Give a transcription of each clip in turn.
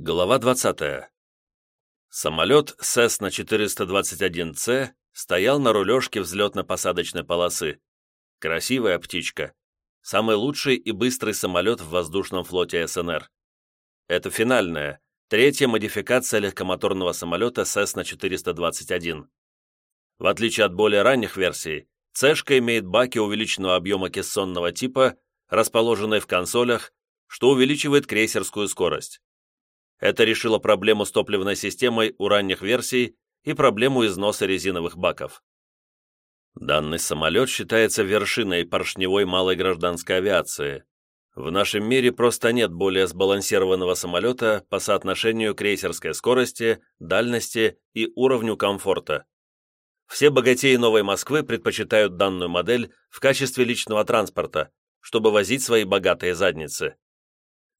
Глава 20. Самолет Cessna-421C стоял на рулежке взлетно-посадочной полосы. Красивая птичка. Самый лучший и быстрый самолет в воздушном флоте СНР. Это финальная, третья модификация легкомоторного самолета Cessna-421. В отличие от более ранних версий, Цешка имеет баки увеличенного объема кессонного типа, расположенные в консолях, что увеличивает крейсерскую скорость. Это решило проблему с топливной системой у ранних версий и проблему износа резиновых баков. Данный самолет считается вершиной поршневой малой гражданской авиации. В нашем мире просто нет более сбалансированного самолета по соотношению крейсерской скорости, дальности и уровню комфорта. Все богатеи Новой Москвы предпочитают данную модель в качестве личного транспорта, чтобы возить свои богатые задницы.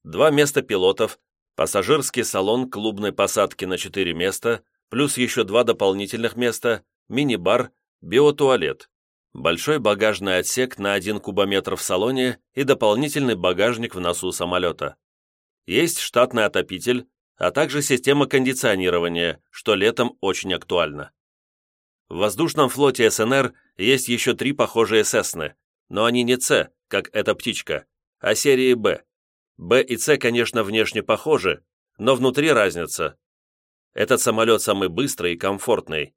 Два места пилотов, Пассажирский салон клубной посадки на 4 места, плюс еще два дополнительных места, мини-бар, биотуалет, большой багажный отсек на 1 кубометр в салоне и дополнительный багажник в носу самолета. Есть штатный отопитель, а также система кондиционирования, что летом очень актуально. В воздушном флоте СНР есть еще три похожие Сесны, но они не С, как эта птичка, а серии Б. Б и С, конечно, внешне похожи, но внутри разница. Этот самолет самый быстрый и комфортный.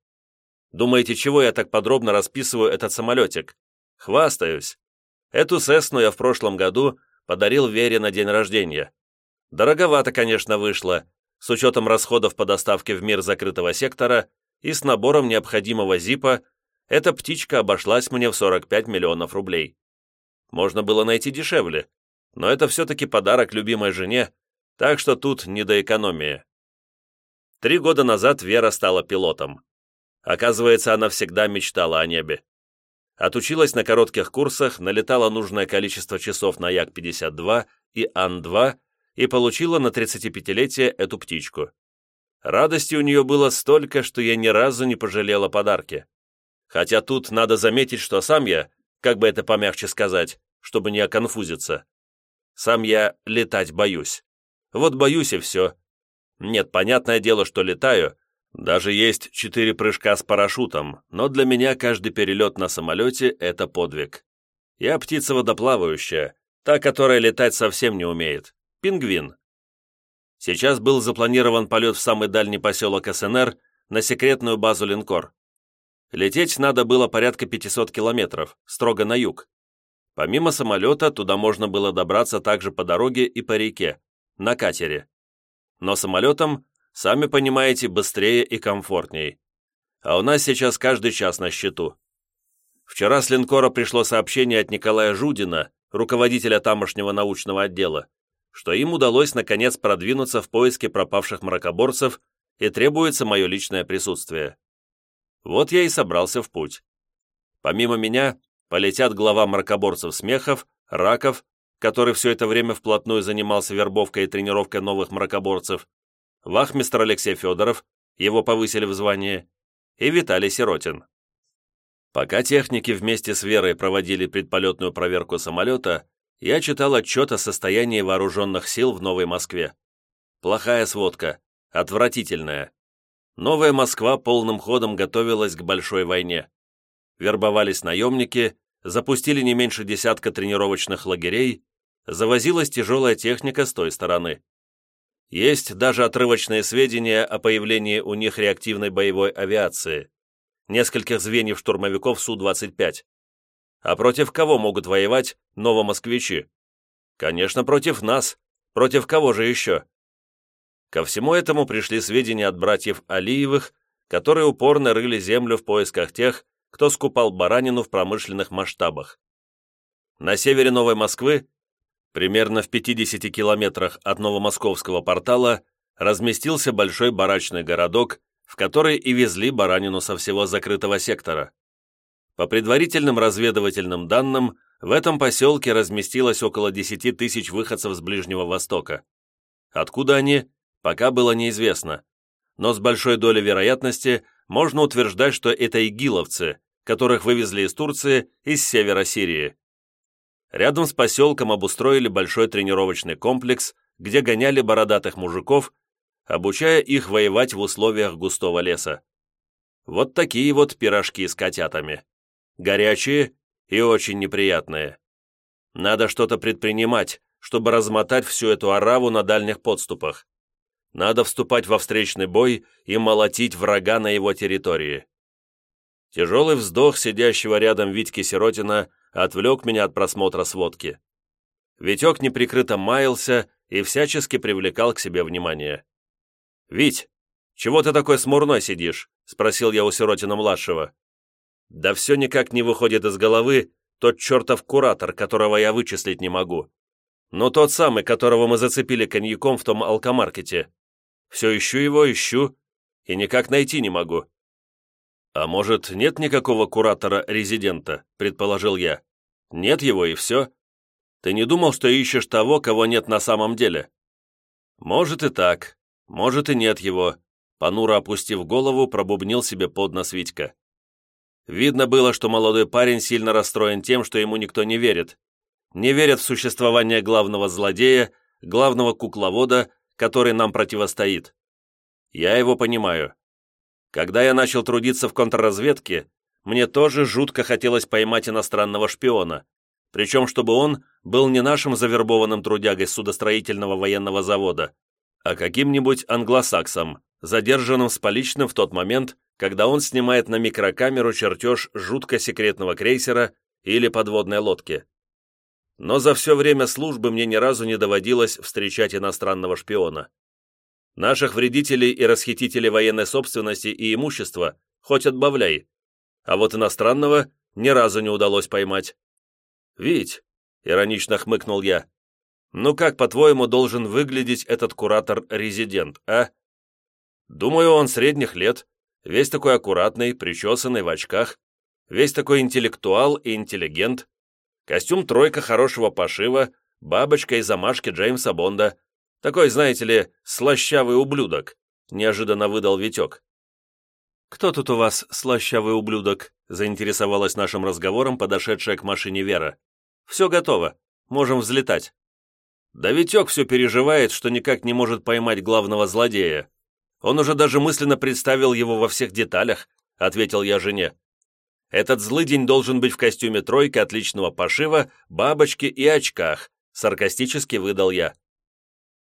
Думаете, чего я так подробно расписываю этот самолетик? Хвастаюсь. Эту Сесну я в прошлом году подарил Вере на день рождения. Дороговато, конечно, вышло, с учетом расходов по доставке в мир закрытого сектора и с набором необходимого ЗИПа, эта птичка обошлась мне в 45 миллионов рублей. Можно было найти дешевле, но это все-таки подарок любимой жене, так что тут не до экономии. Три года назад Вера стала пилотом. Оказывается, она всегда мечтала о небе. Отучилась на коротких курсах, налетала нужное количество часов на Як-52 и Ан-2 и получила на 35-летие эту птичку. Радости у нее было столько, что я ни разу не пожалела подарки. Хотя тут надо заметить, что сам я, как бы это помягче сказать, чтобы не оконфузиться, сам я летать боюсь. Вот боюсь и все. Нет, понятное дело, что летаю. Даже есть четыре прыжка с парашютом, но для меня каждый перелет на самолете – это подвиг. Я птица водоплавающая, та, которая летать совсем не умеет. Пингвин. Сейчас был запланирован полет в самый дальний поселок СНР на секретную базу «Линкор». Лететь надо было порядка 500 километров, строго на юг. Помимо самолета, туда можно было добраться также по дороге и по реке, на катере. Но самолетом, сами понимаете, быстрее и комфортней. А у нас сейчас каждый час на счету. Вчера с линкора пришло сообщение от Николая Жудина, руководителя тамошнего научного отдела, что им удалось наконец продвинуться в поиске пропавших мракоборцев и требуется мое личное присутствие. Вот я и собрался в путь. Помимо меня, полетят глава мракоборцев Смехов, Раков, который все это время вплотную занимался вербовкой и тренировкой новых мракоборцев, вахмистр Алексей Федоров, его повысили в звание, и Виталий Сиротин. Пока техники вместе с Верой проводили предполетную проверку самолета, я читал отчет о состоянии вооруженных сил в Новой Москве. Плохая сводка, отвратительная. Новая Москва полным ходом готовилась к большой войне. Вербовались наемники, запустили не меньше десятка тренировочных лагерей, завозилась тяжелая техника с той стороны. Есть даже отрывочные сведения о появлении у них реактивной боевой авиации, нескольких звеньев штурмовиков Су-25. А против кого могут воевать новомосквичи? Конечно, против нас. Против кого же еще? Ко всему этому пришли сведения от братьев Алиевых, которые упорно рыли землю в поисках тех, кто скупал баранину в промышленных масштабах. На севере Новой Москвы, примерно в 50 километрах от Новомосковского портала, разместился большой барачный городок, в который и везли баранину со всего закрытого сектора. По предварительным разведывательным данным, в этом поселке разместилось около 10 тысяч выходцев с Ближнего Востока. Откуда они, пока было неизвестно, но с большой долей вероятности можно утверждать, что это игиловцы, которых вывезли из Турции из севера Сирии. Рядом с поселком обустроили большой тренировочный комплекс, где гоняли бородатых мужиков обучая их воевать в условиях густого леса. Вот такие вот пирожки с котятами. Горячие и очень неприятные. Надо что-то предпринимать, чтобы размотать всю эту ораву на дальних подступах. Надо вступать во встречный бой и молотить врага на его территории. Тяжелый вздох сидящего рядом Витьки Сиротина отвлек меня от просмотра сводки. Витек неприкрыто маялся и всячески привлекал к себе внимание. «Вить, чего ты такой смурной сидишь?» — спросил я у Сиротина-младшего. «Да все никак не выходит из головы тот чертов куратор, которого я вычислить не могу. Но тот самый, которого мы зацепили коньяком в том алкомаркете. Все ищу его, ищу, и никак найти не могу». «А может, нет никакого куратора-резидента?» — предположил я. «Нет его, и все. Ты не думал, что ищешь того, кого нет на самом деле?» «Может и так, может и нет его», — понуро опустив голову, пробубнил себе под нос Витька. Видно было, что молодой парень сильно расстроен тем, что ему никто не верит. Не верят в существование главного злодея, главного кукловода, который нам противостоит. Я его понимаю. Когда я начал трудиться в контрразведке, мне тоже жутко хотелось поймать иностранного шпиона, причем чтобы он был не нашим завербованным трудягой судостроительного военного завода, а каким-нибудь англосаксом, задержанным с поличным в тот момент, когда он снимает на микрокамеру чертеж жутко секретного крейсера или подводной лодки. Но за все время службы мне ни разу не доводилось встречать иностранного шпиона. Наших вредителей и расхитителей военной собственности и имущества хоть отбавляй, а вот иностранного ни разу не удалось поймать. «Вить», — иронично хмыкнул я, — «ну как, по-твоему, должен выглядеть этот куратор-резидент, а?» «Думаю, он средних лет, весь такой аккуратный, причесанный, в очках, весь такой интеллектуал и интеллигент, костюм тройка хорошего пошива, бабочка и замашки Джеймса Бонда, такой, знаете ли, слащавый ублюдок», — неожиданно выдал Витек. «Кто тут у вас слащавый ублюдок?» — заинтересовалась нашим разговором подошедшая к машине Вера. «Все готово. Можем взлетать». Да Витек все переживает, что никак не может поймать главного злодея. Он уже даже мысленно представил его во всех деталях, ответил я жене. Этот злый должен быть в костюме тройки отличного пошива, бабочке и очках, саркастически выдал я.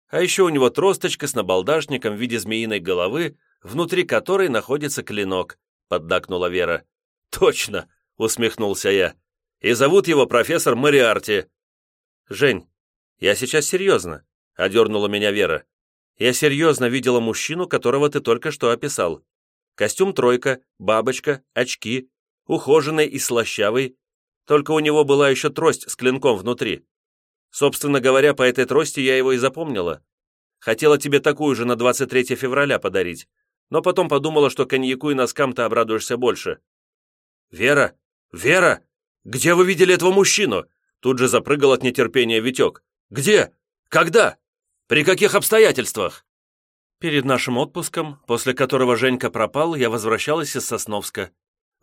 А еще у него тросточка с набалдашником в виде змеиной головы, внутри которой находится клинок», — поддакнула Вера. «Точно!» — усмехнулся я. «И зовут его профессор Мариарти». «Жень, я сейчас серьезно», — одернула меня Вера. «Я серьезно видела мужчину, которого ты только что описал. Костюм тройка, бабочка, очки, ухоженный и слащавый. Только у него была еще трость с клинком внутри. Собственно говоря, по этой трости я его и запомнила. Хотела тебе такую же на 23 февраля подарить, но потом подумала, что коньяку и носкам ты обрадуешься больше. «Вера! Вера! Где вы видели этого мужчину?» Тут же запрыгал от нетерпения Витек. «Где? Когда? При каких обстоятельствах?» Перед нашим отпуском, после которого Женька пропал, я возвращалась из Сосновска.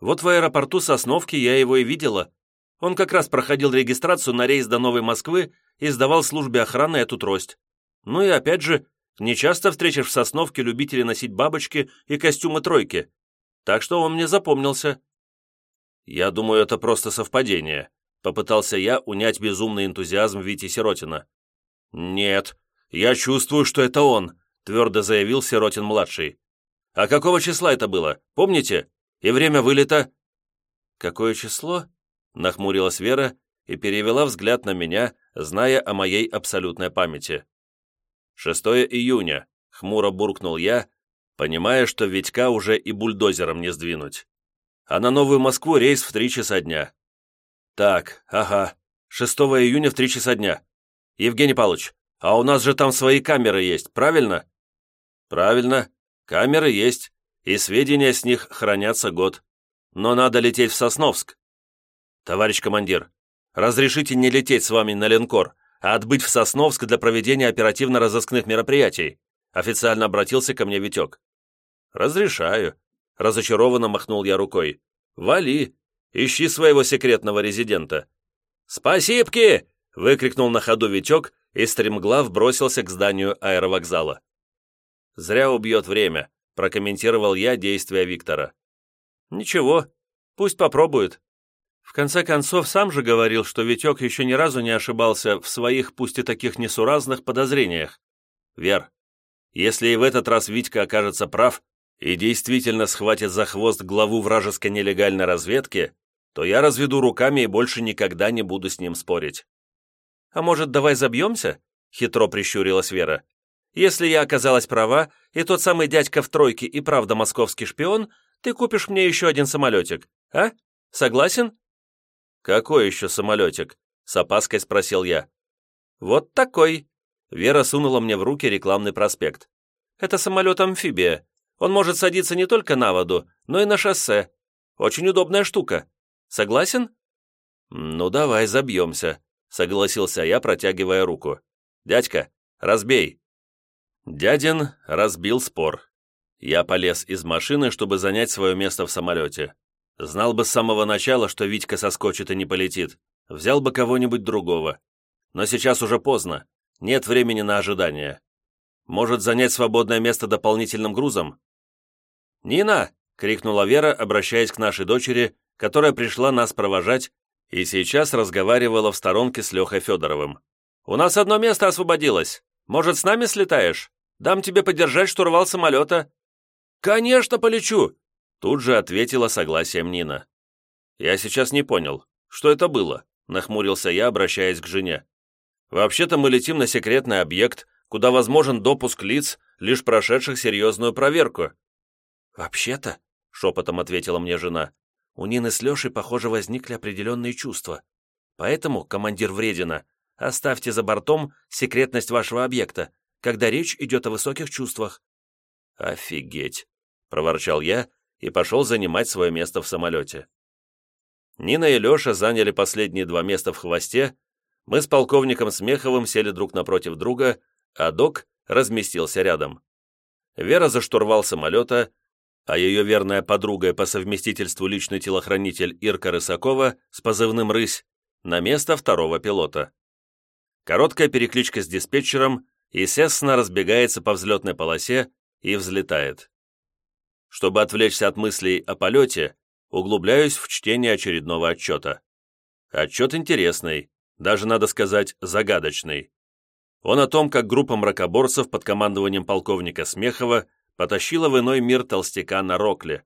Вот в аэропорту Сосновки я его и видела. Он как раз проходил регистрацию на рейс до Новой Москвы и сдавал службе охраны эту трость. Ну и опять же, не часто встретишь в Сосновке любителей носить бабочки и костюмы тройки. Так что он мне запомнился. Я думаю, это просто совпадение. Попытался я унять безумный энтузиазм Вити Сиротина. «Нет, я чувствую, что это он», — твердо заявил Сиротин-младший. «А какого числа это было? Помните? И время вылета?» «Какое число?» Нахмурилась Вера и перевела взгляд на меня, зная о моей абсолютной памяти. «6 июня», — хмуро буркнул я, понимая, что Витька уже и бульдозером не сдвинуть. А на Новую Москву рейс в три часа дня. Так, ага, 6 июня в три часа дня. Евгений Павлович, а у нас же там свои камеры есть, правильно? Правильно, камеры есть, и сведения с них хранятся год. Но надо лететь в Сосновск. «Товарищ командир, разрешите не лететь с вами на линкор, а отбыть в Сосновск для проведения оперативно-розыскных мероприятий», официально обратился ко мне Витек. «Разрешаю», — разочарованно махнул я рукой. «Вали, ищи своего секретного резидента». «Спасибки!» — выкрикнул на ходу Витек и стремглав бросился к зданию аэровокзала. Зря убьет время», прокомментировал я действия Виктора. «Ничего, пусть попробует. В конце концов, сам же говорил, что Витек еще ни разу не ошибался в своих, пусть и таких несуразных, подозрениях. Вер, если и в этот раз Витька окажется прав и действительно схватит за хвост главу вражеской нелегальной разведки, то я разведу руками и больше никогда не буду с ним спорить. «А может, давай забьемся?» — хитро прищурилась Вера. «Если я оказалась права, и тот самый дядька в тройке и правда московский шпион, ты купишь мне еще один самолетик, а? Согласен?» «Какой еще самолетик?» — с опаской спросил я. «Вот такой». Вера сунула мне в руки рекламный проспект. «Это самолет-амфибия. Он может садиться не только на воду, но и на шоссе. Очень удобная штука. Согласен?» «Ну, давай забьемся», — согласился я, протягивая руку. «Дядька, разбей». Дядин разбил спор. Я полез из машины, чтобы занять свое место в самолете. Знал бы с самого начала, что Витька соскочит и не полетит. Взял бы кого-нибудь другого. Но сейчас уже поздно. Нет времени на ожидание. Может занять свободное место дополнительным грузом? «Нина!» — крикнула Вера, обращаясь к нашей дочери, которая пришла нас провожать и сейчас разговаривала в сторонке с Лехой Федоровым. «У нас одно место освободилось. Может, с нами слетаешь? Дам тебе подержать штурвал самолета». «Конечно, полечу!» Тут же ответила согласием Нина. «Я сейчас не понял, что это было?» Нахмурился я, обращаясь к жене. «Вообще-то мы летим на секретный объект, куда возможен допуск лиц, лишь прошедших серьезную проверку». «Вообще-то», — шепотом ответила мне жена, «у Нины с Лешей, похоже, возникли определенные чувства. Поэтому, командир Вредина, оставьте за бортом секретность вашего объекта, когда речь идет о высоких чувствах». «Офигеть!» — проворчал я и пошел занимать свое место в самолете. Нина и Леша заняли последние два места в хвосте, мы с полковником Смеховым сели друг напротив друга, а док разместился рядом. Вера за штурвал самолета, а ее верная подруга по совместительству личный телохранитель Ирка Рысакова с позывным «Рысь» на место второго пилота. Короткая перекличка с диспетчером, естественно, разбегается по взлетной полосе и взлетает. Чтобы отвлечься от мыслей о полете, углубляюсь в чтение очередного отчета. Отчет интересный, даже, надо сказать, загадочный. Он о том, как группа мракоборцев под командованием полковника Смехова потащила в иной мир толстяка на Рокле.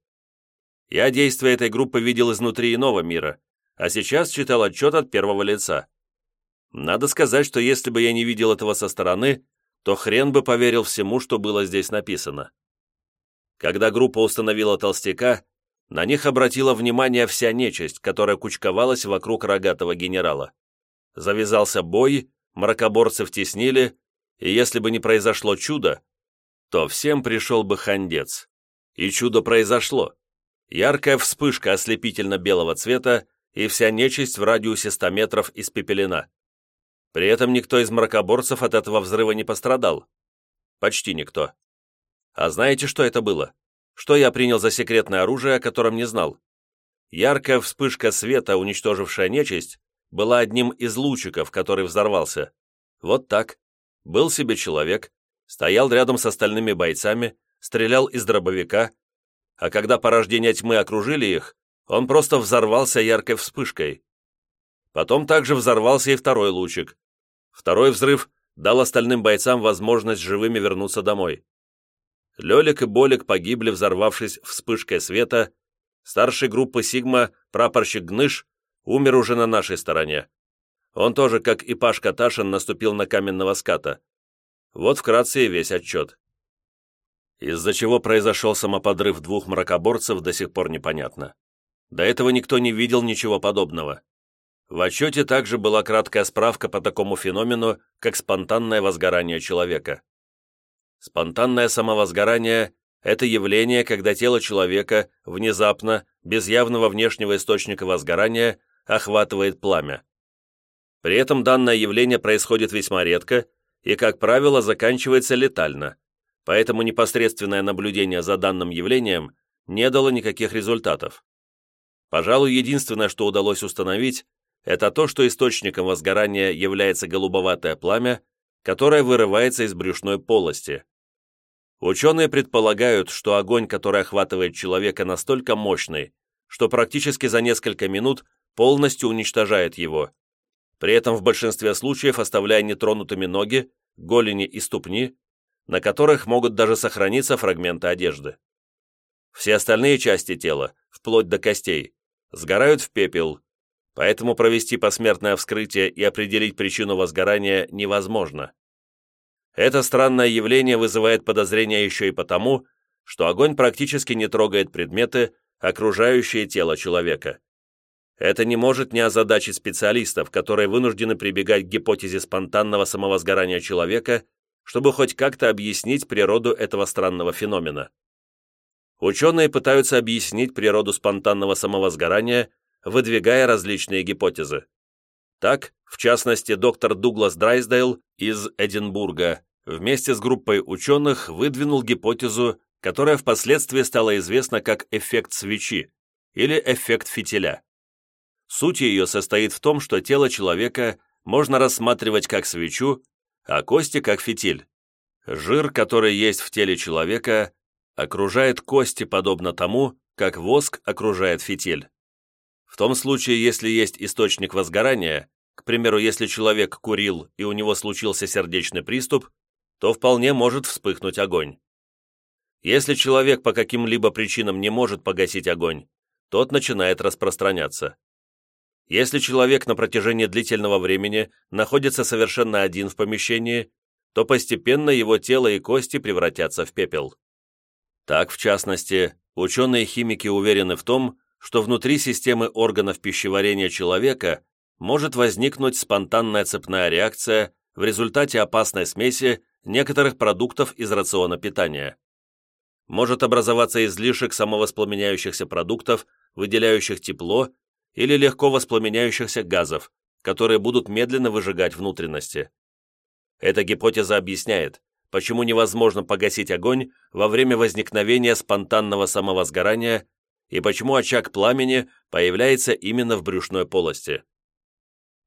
Я действия этой группы видел изнутри иного мира, а сейчас читал отчет от первого лица. Надо сказать, что если бы я не видел этого со стороны, то хрен бы поверил всему, что было здесь написано. Когда группа установила толстяка, на них обратила внимание вся нечисть, которая кучковалась вокруг рогатого генерала. Завязался бой, мракоборцы втеснили, и если бы не произошло чудо, то всем пришел бы хандец. И чудо произошло. Яркая вспышка ослепительно-белого цвета, и вся нечисть в радиусе 100 метров испепелена. При этом никто из мракоборцев от этого взрыва не пострадал. Почти никто. А знаете, что это было? Что я принял за секретное оружие, о котором не знал? Яркая вспышка света, уничтожившая нечисть, была одним из лучиков, который взорвался. Вот так. Был себе человек, стоял рядом с остальными бойцами, стрелял из дробовика, а когда порождения тьмы окружили их, он просто взорвался яркой вспышкой. Потом также взорвался и второй лучик. Второй взрыв дал остальным бойцам возможность живыми вернуться домой. Лелик и Болик погибли, взорвавшись вспышкой света. Старший группы «Сигма», прапорщик Гныш, умер уже на нашей стороне. Он тоже, как и Пашка Ташин, наступил на каменного ската. Вот вкратце и весь отчет. Из-за чего произошел самоподрыв двух мракоборцев, до сих пор непонятно. До этого никто не видел ничего подобного. В отчете также была краткая справка по такому феномену, как спонтанное возгорание человека. Спонтанное самовозгорание – это явление, когда тело человека внезапно, без явного внешнего источника возгорания, охватывает пламя. При этом данное явление происходит весьма редко и, как правило, заканчивается летально, поэтому непосредственное наблюдение за данным явлением не дало никаких результатов. Пожалуй, единственное, что удалось установить, это то, что источником возгорания является голубоватое пламя, которое вырывается из брюшной полости. Ученые предполагают, что огонь, который охватывает человека, настолько мощный, что практически за несколько минут полностью уничтожает его, при этом в большинстве случаев оставляя нетронутыми ноги, голени и ступни, на которых могут даже сохраниться фрагменты одежды. Все остальные части тела, вплоть до костей, сгорают в пепел, поэтому провести посмертное вскрытие и определить причину возгорания невозможно. Это странное явление вызывает подозрения еще и потому, что огонь практически не трогает предметы, окружающие тело человека. Это не может не озадачить специалистов, которые вынуждены прибегать к гипотезе спонтанного самовозгорания человека, чтобы хоть как-то объяснить природу этого странного феномена. Ученые пытаются объяснить природу спонтанного самовозгорания, выдвигая различные гипотезы. Так, в частности, доктор Дуглас Драйсдейл из Эдинбурга вместе с группой ученых выдвинул гипотезу, которая впоследствии стала известна как эффект свечи или эффект фитиля. Суть ее состоит в том, что тело человека можно рассматривать как свечу, а кости как фитиль. Жир, который есть в теле человека, окружает кости подобно тому, как воск окружает фитиль. В том случае, если есть источник возгорания, к примеру, если человек курил и у него случился сердечный приступ, то вполне может вспыхнуть огонь. Если человек по каким-либо причинам не может погасить огонь, тот начинает распространяться. Если человек на протяжении длительного времени находится совершенно один в помещении, то постепенно его тело и кости превратятся в пепел. Так, в частности, ученые-химики уверены в том, что внутри системы органов пищеварения человека может возникнуть спонтанная цепная реакция в результате опасной смеси некоторых продуктов из рациона питания. Может образоваться излишек самовоспламеняющихся продуктов, выделяющих тепло или легко воспламеняющихся газов, которые будут медленно выжигать внутренности. Эта гипотеза объясняет, почему невозможно погасить огонь во время возникновения спонтанного самовозгорания и почему очаг пламени появляется именно в брюшной полости.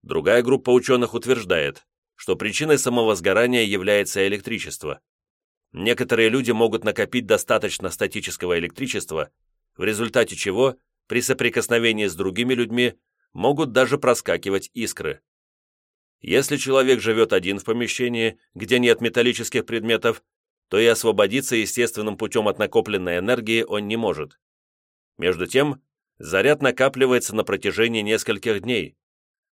Другая группа ученых утверждает, что причиной самовозгорания является электричество. Некоторые люди могут накопить достаточно статического электричества, в результате чего при соприкосновении с другими людьми могут даже проскакивать искры. Если человек живет один в помещении, где нет металлических предметов, то и освободиться естественным путем от накопленной энергии он не может. Между тем, заряд накапливается на протяжении нескольких дней,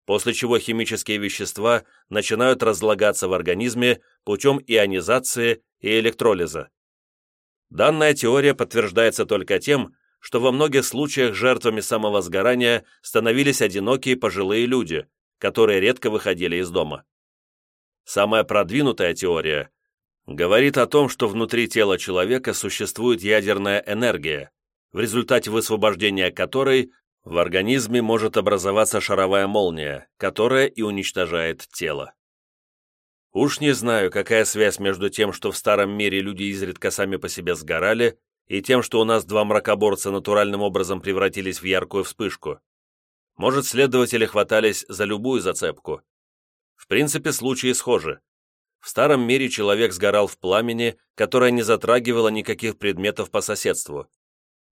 после чего химические вещества начинают разлагаться в организме путем ионизации и электролиза. Данная теория подтверждается только тем, что во многих случаях жертвами самовозгорания становились одинокие пожилые люди, которые редко выходили из дома. Самая продвинутая теория говорит о том, что внутри тела человека существует ядерная энергия, в результате высвобождения которой в организме может образоваться шаровая молния, которая и уничтожает тело. Уж не знаю, какая связь между тем, что в старом мире люди изредка сами по себе сгорали, и тем, что у нас два мракоборца натуральным образом превратились в яркую вспышку. Может, следователи хватались за любую зацепку. В принципе, случаи схожи. В старом мире человек сгорал в пламени, которое не затрагивало никаких предметов по соседству.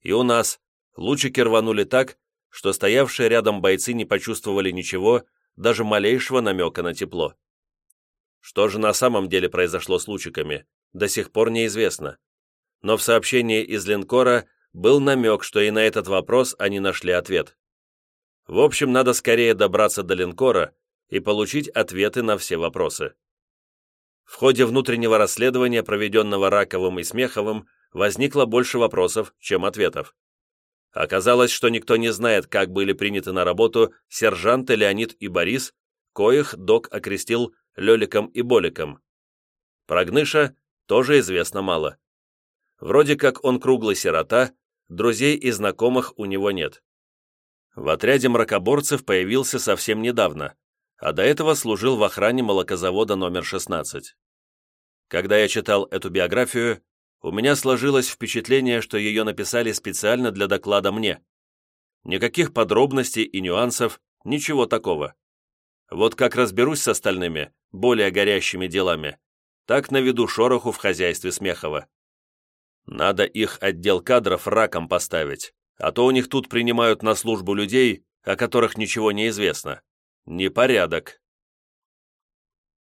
И у нас лучики рванули так, что стоявшие рядом бойцы не почувствовали ничего, даже малейшего намека на тепло. Что же на самом деле произошло с лучиками, до сих пор неизвестно но в сообщении из линкора был намек, что и на этот вопрос они нашли ответ. В общем, надо скорее добраться до линкора и получить ответы на все вопросы. В ходе внутреннего расследования, проведенного Раковым и Смеховым, возникло больше вопросов, чем ответов. Оказалось, что никто не знает, как были приняты на работу сержанты Леонид и Борис, коих док окрестил Леликом и Боликом. Про Гныша тоже известно мало. Вроде как он круглый сирота, друзей и знакомых у него нет. В отряде мракоборцев появился совсем недавно, а до этого служил в охране молокозавода номер 16. Когда я читал эту биографию, у меня сложилось впечатление, что ее написали специально для доклада мне. Никаких подробностей и нюансов, ничего такого. Вот как разберусь с остальными, более горящими делами, так наведу шороху в хозяйстве Смехова. Надо их отдел кадров раком поставить, а то у них тут принимают на службу людей, о которых ничего не известно. Непорядок.